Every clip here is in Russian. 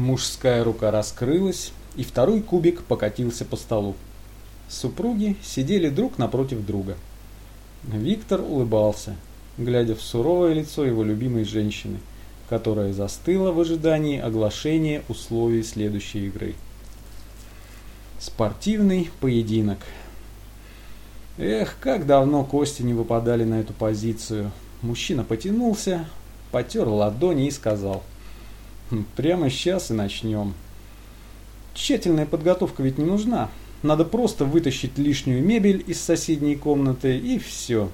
Мужская рука раскрылась, и второй кубик покатился по столу. Супруги сидели друг напротив друга. Виктор улыбался, глядя в суровое лицо его любимой женщины, которая застыла в ожидании оглашения условий следующей игры. Спортивный поединок. Эх, как давно кости не выпадали на эту позицию. Мужчина потянулся, потер ладони и сказал. «Хм, прямо сейчас и начнем. Тщательная подготовка ведь не нужна. Надо просто вытащить лишнюю мебель из соседней комнаты и все.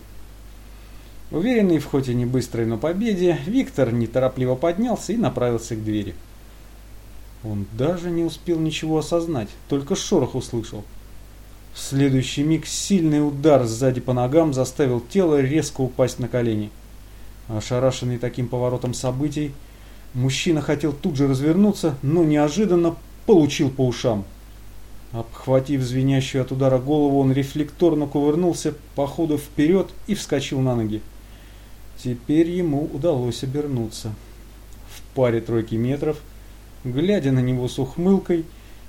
Уверенный в хоть и не быстрой, но победе, Виктор неторопливо поднялся и направился к двери. Он даже не успел ничего осознать, только шорох услышал. В следующий миг сильный удар сзади по ногам заставил тело резко упасть на колени. Ошарашенный таким поворотом событий, мужчина хотел тут же развернуться, но неожиданно получил по ушам. Обхватив звенящую от удара голову, он рефлекторно кувырнулся по ходу вперед и вскочил на ноги. Теперь ему удалось обернуться. В паре тройки метров, глядя на него с ухмылкой,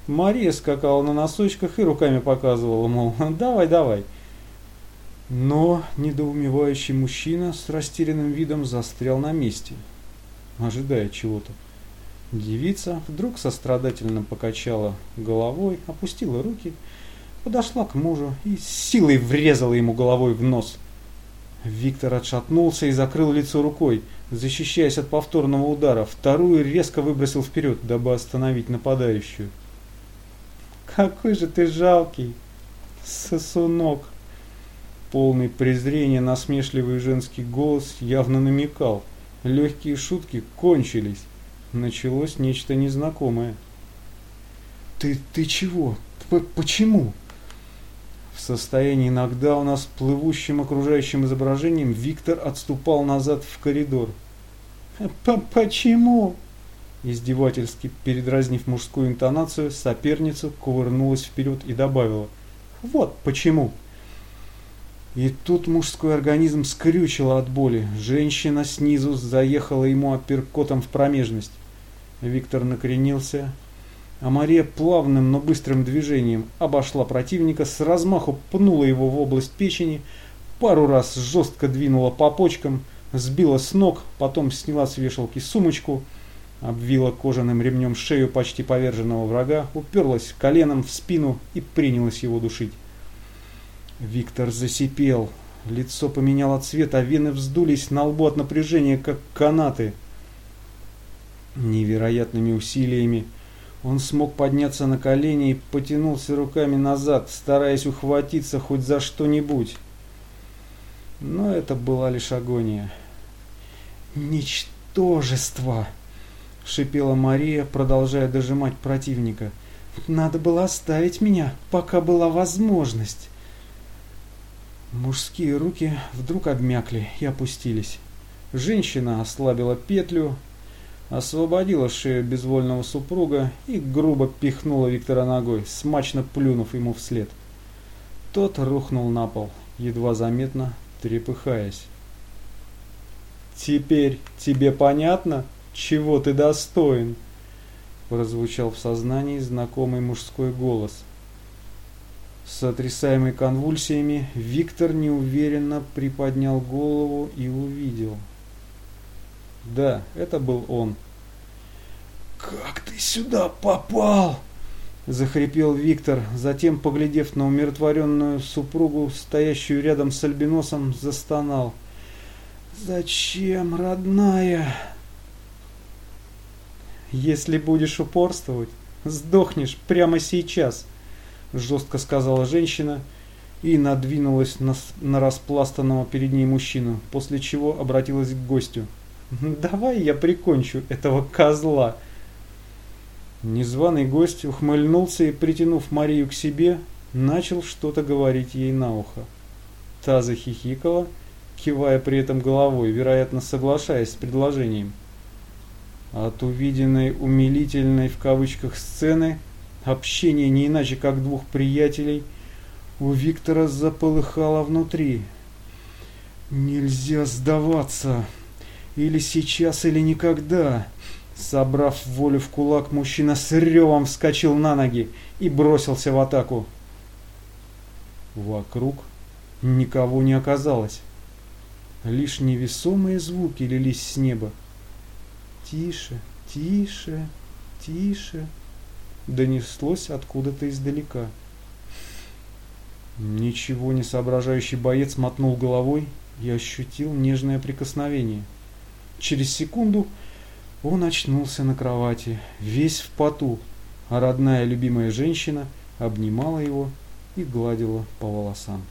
Мария скакала на носочках и руками показывала, мол, давай, давай. Но недоумевающий мужчина с растерянным видом застрял на месте, ожидая чего-то. Девица вдруг сострадательно покачала головой, опустила руки, подошла к мужу и с силой врезала ему головой в нос. Виктор отшатнулся и закрыл лицо рукой, защищаясь от повторного удара. Вторую резко выбросил вперед, дабы остановить нападающую. «Какой же ты жалкий, сосунок!» Полный презрения насмешливый женский голос явно намекал. Легкие шутки кончились началось нечто незнакомое. «Ты, ты чего? П Почему?» В состоянии иногда у нас плывущим окружающим изображением Виктор отступал назад в коридор. П «Почему?» Издевательски передразнив мужскую интонацию, соперница кувырнулась вперед и добавила. «Вот почему!» И тут мужской организм скрючило от боли. Женщина снизу заехала ему апперкотом в промежность. Виктор накренился, а Мария плавным, но быстрым движением обошла противника, с размаху пнула его в область печени, пару раз жестко двинула по почкам, сбила с ног, потом сняла с вешалки сумочку, обвила кожаным ремнем шею почти поверженного врага, уперлась коленом в спину и принялась его душить. Виктор засипел. Лицо поменяло цвет, а вены вздулись на лбу от напряжения, как канаты. Невероятными усилиями он смог подняться на колени и потянулся руками назад, стараясь ухватиться хоть за что-нибудь. Но это была лишь агония. «Ничтожество!» — шипела Мария, продолжая дожимать противника. «Надо было оставить меня, пока была возможность». Мужские руки вдруг обмякли и опустились. Женщина ослабила петлю, освободила шею безвольного супруга и грубо пихнула Виктора ногой, смачно плюнув ему вслед. Тот рухнул на пол, едва заметно трепыхаясь. «Теперь тебе понятно, чего ты достоин?» прозвучал в сознании знакомый мужской голос – Сотрясаемый конвульсиями, Виктор неуверенно приподнял голову и увидел. Да, это был он. «Как ты сюда попал?» Захрипел Виктор, затем, поглядев на умиротворенную супругу, стоящую рядом с альбиносом, застонал. «Зачем, родная?» «Если будешь упорствовать, сдохнешь прямо сейчас», жестко сказала женщина и надвинулась на, на распластанного перед ней мужчину, после чего обратилась к гостю. «Давай я прикончу этого козла!» Незваный гость ухмыльнулся и, притянув Марию к себе, начал что-то говорить ей на ухо. Та захихикала, кивая при этом головой, вероятно, соглашаясь с предложением. От увиденной умилительной в кавычках сцены Общение не иначе, как двух приятелей, у Виктора заполыхало внутри. Нельзя сдаваться. Или сейчас, или никогда. Собрав волю в кулак, мужчина с ревом вскочил на ноги и бросился в атаку. Вокруг никого не оказалось. Лишь невесомые звуки лились с неба. Тише, тише, тише, донеслось откуда-то издалека. Ничего не соображающий боец мотнул головой и ощутил нежное прикосновение. Через секунду он очнулся на кровати, весь в поту, а родная любимая женщина обнимала его и гладила по волосам.